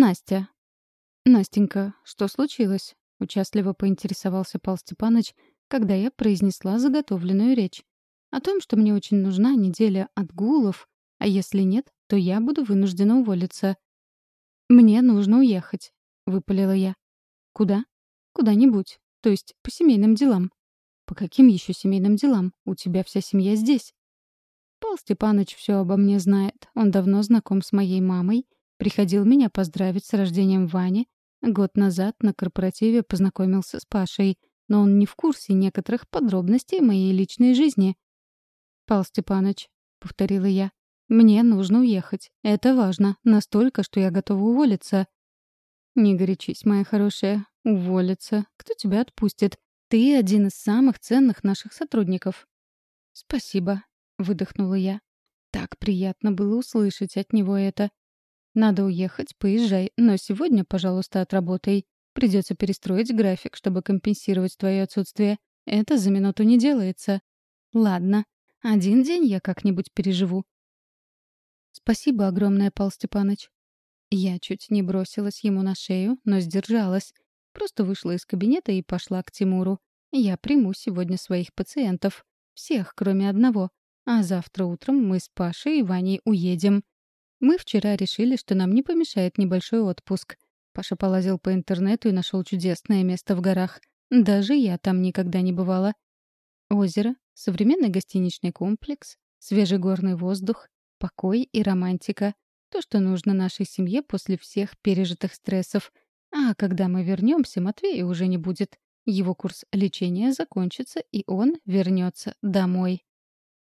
Настя. «Настенька, что случилось?» — участливо поинтересовался Пал Степаныч, когда я произнесла заготовленную речь. О том, что мне очень нужна неделя отгулов, а если нет, то я буду вынуждена уволиться. «Мне нужно уехать», — выпалила я. «Куда?» «Куда-нибудь. То есть по семейным делам». «По каким еще семейным делам? У тебя вся семья здесь». Пал Степаныч все обо мне знает. Он давно знаком с моей мамой, приходил меня поздравить с рождением Вани. Год назад на корпоративе познакомился с Пашей, но он не в курсе некоторых подробностей моей личной жизни. «Пал Степаныч», — повторила я, — «мне нужно уехать. Это важно. Настолько, что я готова уволиться». «Не горячись, моя хорошая. Уволиться. Кто тебя отпустит? Ты один из самых ценных наших сотрудников». «Спасибо», выдохнула я. Так приятно было услышать от него это. Надо уехать, поезжай, но сегодня, пожалуйста, отработай. Придется перестроить график, чтобы компенсировать твое отсутствие. Это за минуту не делается. Ладно, один день я как-нибудь переживу. Спасибо огромное, Пал Степаныч. Я чуть не бросилась ему на шею, но сдержалась. Просто вышла из кабинета и пошла к Тимуру. Я приму сегодня своих пациентов. Всех, кроме одного. А завтра утром мы с Пашей и Ваней уедем. Мы вчера решили, что нам не помешает небольшой отпуск. Паша полазил по интернету и нашел чудесное место в горах. Даже я там никогда не бывала. Озеро, современный гостиничный комплекс, свежий горный воздух, покой и романтика. То, что нужно нашей семье после всех пережитых стрессов. А когда мы вернемся, Матвея уже не будет. Его курс лечения закончится, и он вернется домой.